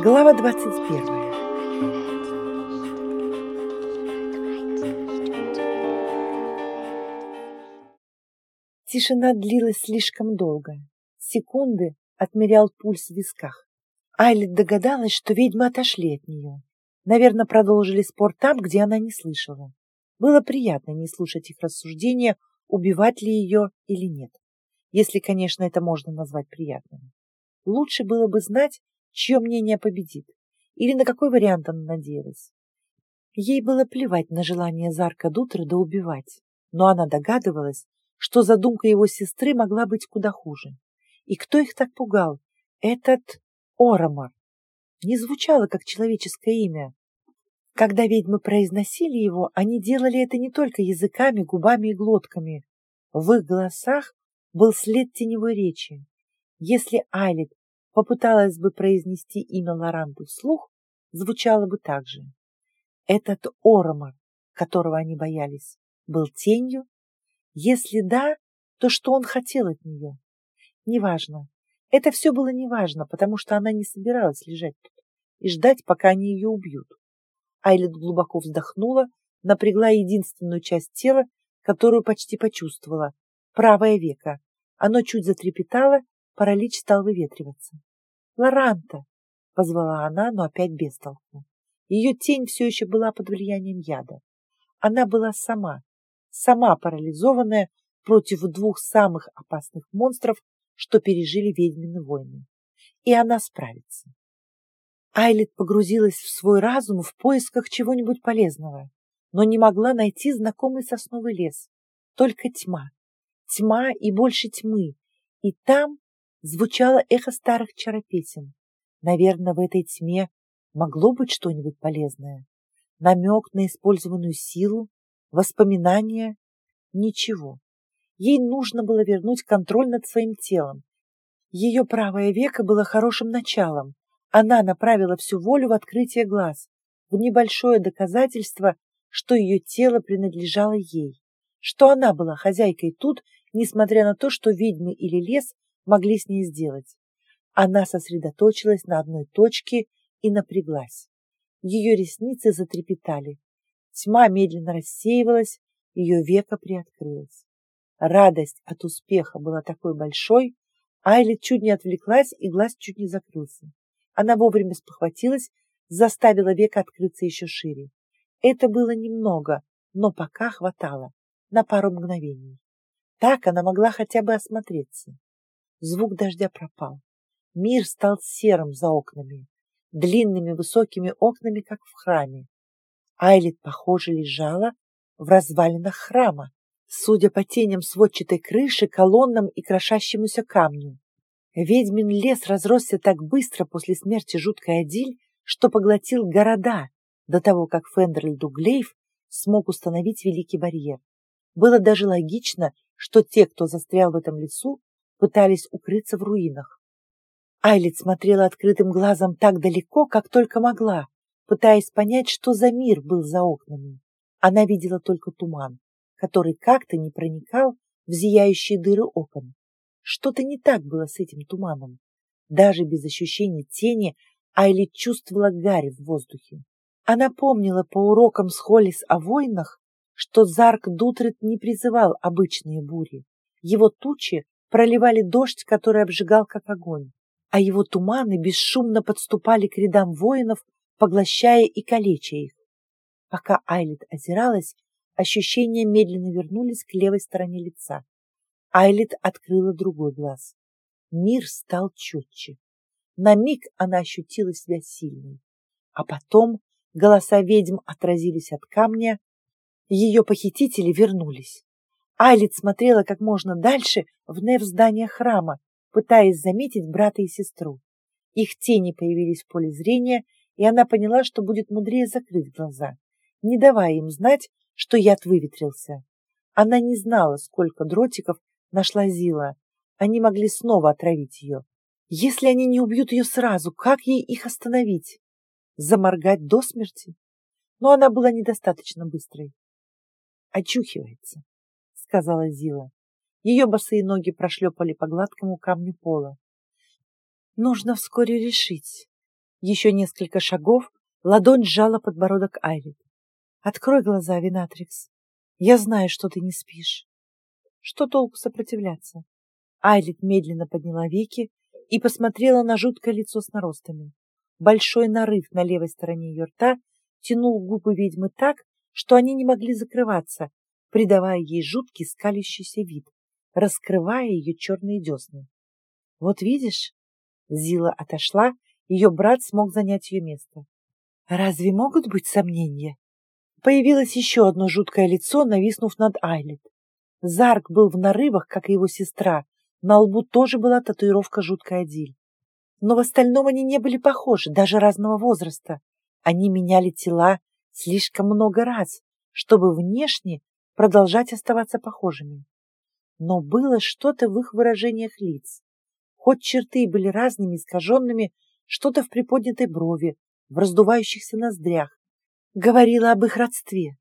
Глава двадцать первая. Тишина длилась слишком долго. Секунды отмерял пульс в висках. Айлет догадалась, что ведьмы отошли от нее. Наверное, продолжили спор там, где она не слышала. Было приятно не слушать их рассуждения, убивать ли ее или нет. Если, конечно, это можно назвать приятным. Лучше было бы знать, чье мнение победит, или на какой вариант она надеялась. Ей было плевать на желание Зарка Дутреда убивать, но она догадывалась, что задумка его сестры могла быть куда хуже. И кто их так пугал? Этот Оромар. Не звучало как человеческое имя. Когда ведьмы произносили его, они делали это не только языками, губами и глотками. В их голосах был след теневой речи. Если Айлет попыталась бы произнести имя Лоранты вслух, звучало бы так же. Этот Оромар, которого они боялись, был тенью? Если да, то что он хотел от нее? Неважно. Это все было неважно, потому что она не собиралась лежать тут и ждать, пока они ее убьют. Айлет глубоко вздохнула, напрягла единственную часть тела, которую почти почувствовала — правое веко. Оно чуть затрепетало, паралич стал выветриваться. «Лоранта!» — позвала она, но опять без толку. Ее тень все еще была под влиянием яда. Она была сама, сама парализованная против двух самых опасных монстров, что пережили ведьмины войны. И она справится. Айлет погрузилась в свой разум в поисках чего-нибудь полезного, но не могла найти знакомый сосновый лес. Только тьма. Тьма и больше тьмы. И там звучало эхо старых чаропесен. Наверное, в этой тьме могло быть что-нибудь полезное. Намек на использованную силу, воспоминания. Ничего. Ей нужно было вернуть контроль над своим телом. Ее правое веко было хорошим началом. Она направила всю волю в открытие глаз, в небольшое доказательство, что ее тело принадлежало ей, что она была хозяйкой тут, несмотря на то, что ведьмы или лес могли с ней сделать. Она сосредоточилась на одной точке и напряглась. Ее ресницы затрепетали. Тьма медленно рассеивалась, ее веко приоткрылось. Радость от успеха была такой большой, Айли чуть не отвлеклась, и глаз чуть не закрылся. Она вовремя спохватилась, заставила век открыться еще шире. Это было немного, но пока хватало, на пару мгновений. Так она могла хотя бы осмотреться. Звук дождя пропал. Мир стал серым за окнами, длинными высокими окнами, как в храме. Айлит, похоже, лежала в развалинах храма, судя по теням сводчатой крыши, колоннам и крошащемуся камню. Ведьмин лес разросся так быстро после смерти жуткой Адиль, что поглотил города до того, как Фендерль Дуглейв смог установить Великий барьер. Было даже логично, что те, кто застрял в этом лесу, пытались укрыться в руинах. Айлит смотрела открытым глазом так далеко, как только могла, пытаясь понять, что за мир был за окнами. Она видела только туман который как-то не проникал в зияющие дыры окон. Что-то не так было с этим туманом. Даже без ощущения тени Айли чувствовала гарь в воздухе. Она помнила по урокам с Холлис о войнах, что Зарк Дутрет не призывал обычные бури. Его тучи проливали дождь, который обжигал как огонь, а его туманы бесшумно подступали к рядам воинов, поглощая и калеча их. Пока Айлит озиралась, Ощущения медленно вернулись к левой стороне лица. Айлит открыла другой глаз. Мир стал четче. На миг она ощутила себя сильной. А потом голоса ведьм отразились от камня. Ее похитители вернулись. Айлит смотрела как можно дальше в неф здания храма, пытаясь заметить брата и сестру. Их тени появились в поле зрения, и она поняла, что будет мудрее закрыть глаза, не давая им знать, что яд выветрился. Она не знала, сколько дротиков нашла Зила. Они могли снова отравить ее. Если они не убьют ее сразу, как ей их остановить? Заморгать до смерти? Но она была недостаточно быстрой. «Очухивается», — сказала Зила. Ее босые ноги прошлепали по гладкому камню пола. «Нужно вскоре решить, Еще несколько шагов, ладонь сжала подбородок Айлит. Открой глаза, Винатрикс. Я знаю, что ты не спишь. Что толку сопротивляться? Айлит медленно подняла веки и посмотрела на жуткое лицо с наростами. Большой нарыв на левой стороне ее рта тянул губы ведьмы так, что они не могли закрываться, придавая ей жуткий скалящийся вид, раскрывая ее черные десны. «Вот видишь?» Зила отошла, ее брат смог занять ее место. «Разве могут быть сомнения?» Появилось еще одно жуткое лицо, нависнув над Айлет. Зарк был в нарывах, как и его сестра. На лбу тоже была татуировка жуткая Диль. Но в остальном они не были похожи, даже разного возраста. Они меняли тела слишком много раз, чтобы внешне продолжать оставаться похожими. Но было что-то в их выражениях лиц. Хоть черты были разными, искаженными, что-то в приподнятой брови, в раздувающихся ноздрях, говорила об их родстве.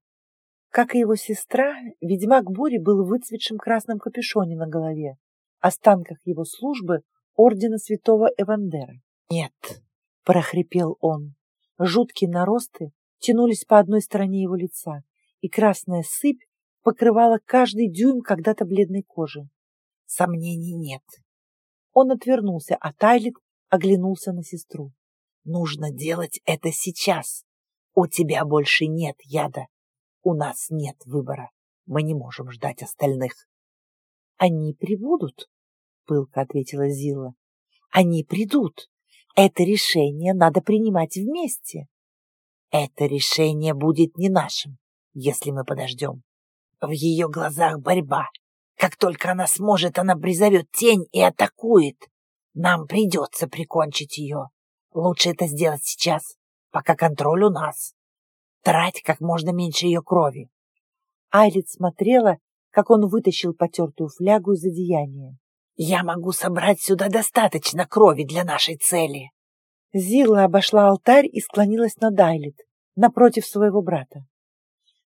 Как и его сестра, ведьмак Бури был в выцветшем красном капюшоне на голове, останках его службы ордена святого Эвандера. «Нет», — прохрипел он, жуткие наросты тянулись по одной стороне его лица, и красная сыпь покрывала каждый дюйм когда-то бледной кожи. Сомнений нет. Он отвернулся, а Тайлит оглянулся на сестру. «Нужно делать это сейчас!» У тебя больше нет яда. У нас нет выбора. Мы не можем ждать остальных. Они прибудут, пылко ответила Зила. Они придут. Это решение надо принимать вместе. Это решение будет не нашим, если мы подождем. В ее глазах борьба. Как только она сможет, она призовет тень и атакует. Нам придется прикончить ее. Лучше это сделать сейчас пока контроль у нас. Трать как можно меньше ее крови. Айлит смотрела, как он вытащил потертую флягу из одеяния. «Я могу собрать сюда достаточно крови для нашей цели!» Зилла обошла алтарь и склонилась над Айлит, напротив своего брата.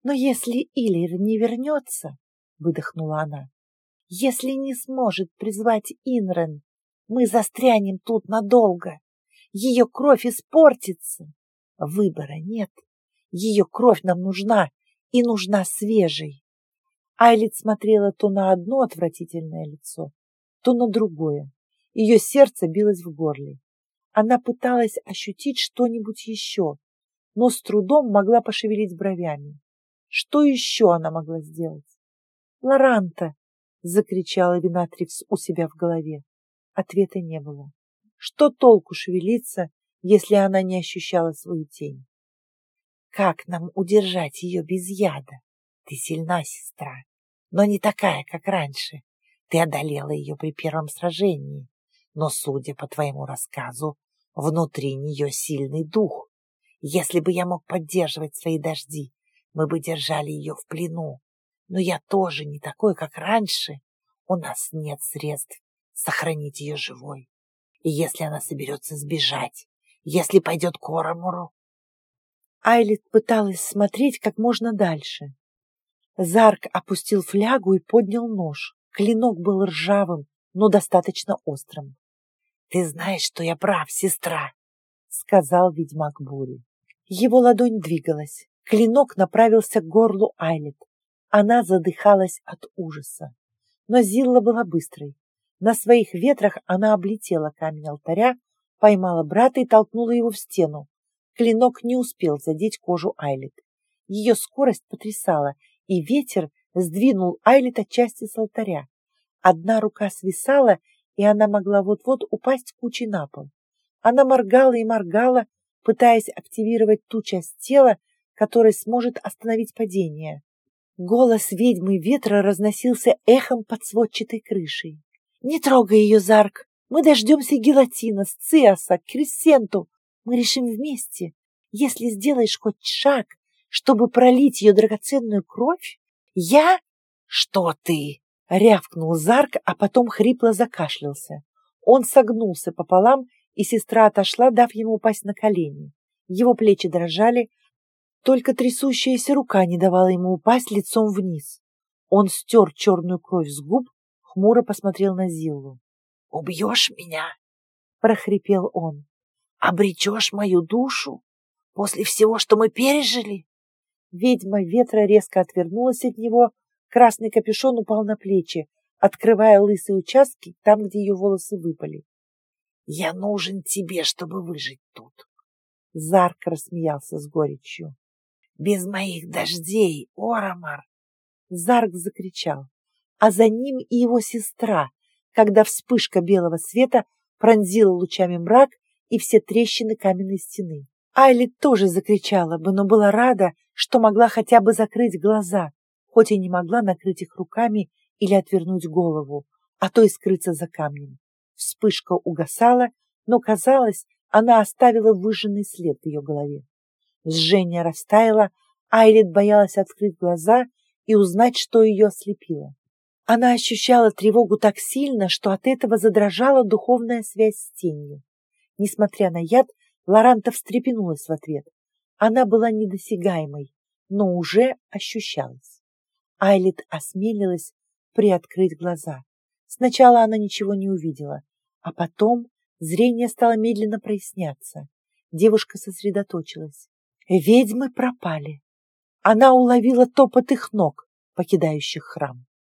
«Но если Илир не вернется, — выдохнула она, — если не сможет призвать Инрен, мы застрянем тут надолго. Ее кровь испортится. Выбора нет. Ее кровь нам нужна, и нужна свежей. Айлит смотрела то на одно отвратительное лицо, то на другое. Ее сердце билось в горле. Она пыталась ощутить что-нибудь еще, но с трудом могла пошевелить бровями. Что еще она могла сделать? «Лоранта!» — закричала Винатрикс у себя в голове. Ответа не было. Что толку шевелиться, если она не ощущала свою тень. Как нам удержать ее без яда? Ты сильна, сестра, но не такая, как раньше. Ты одолела ее при первом сражении, но, судя по твоему рассказу, внутри нее сильный дух. Если бы я мог поддерживать свои дожди, мы бы держали ее в плену. Но я тоже не такой, как раньше. У нас нет средств сохранить ее живой. И если она соберется сбежать, если пойдет к Орамуру. Айлит пыталась смотреть как можно дальше. Зарк опустил флягу и поднял нож. Клинок был ржавым, но достаточно острым. — Ты знаешь, что я прав, сестра, — сказал ведьмак бури. Его ладонь двигалась. Клинок направился к горлу Айлит. Она задыхалась от ужаса. Но Зилла была быстрой. На своих ветрах она облетела камень алтаря, поймала брата и толкнула его в стену. Клинок не успел задеть кожу Айлит. Ее скорость потрясала, и ветер сдвинул Айлит отчасти с алтаря. Одна рука свисала, и она могла вот-вот упасть кучей на пол. Она моргала и моргала, пытаясь активировать ту часть тела, которая сможет остановить падение. Голос ведьмы ветра разносился эхом под сводчатой крышей. «Не трогай ее, Зарк! Мы дождемся Гелатина, Сциаса, Кресенту. Мы решим вместе. Если сделаешь хоть шаг, чтобы пролить ее драгоценную кровь, я... Что ты? Рявкнул Зарк, а потом хрипло закашлялся. Он согнулся пополам, и сестра отошла, дав ему упасть на колени. Его плечи дрожали, только трясущаяся рука не давала ему упасть лицом вниз. Он стер черную кровь с губ, хмуро посмотрел на Зиллу. «Убьешь меня?» — прохрипел он. обречешь мою душу после всего, что мы пережили? Ведьма ветра резко отвернулась от него, красный капюшон упал на плечи, открывая лысые участки там, где ее волосы выпали. «Я нужен тебе, чтобы выжить тут!» Зарк рассмеялся с горечью. «Без моих дождей, Орамар!» Зарк закричал, а за ним и его сестра, когда вспышка белого света пронзила лучами мрак и все трещины каменной стены. Айли тоже закричала бы, но была рада, что могла хотя бы закрыть глаза, хоть и не могла накрыть их руками или отвернуть голову, а то и скрыться за камнем. Вспышка угасала, но, казалось, она оставила выжженный след в ее голове. Жжение растаяло, Айлит боялась открыть глаза и узнать, что ее ослепило. Она ощущала тревогу так сильно, что от этого задрожала духовная связь с тенью. Несмотря на яд, Лоранта встрепенулась в ответ. Она была недосягаемой, но уже ощущалась. Айлит осмелилась приоткрыть глаза. Сначала она ничего не увидела, а потом зрение стало медленно проясняться. Девушка сосредоточилась. Ведьмы пропали. Она уловила топот их ног, покидающих храм.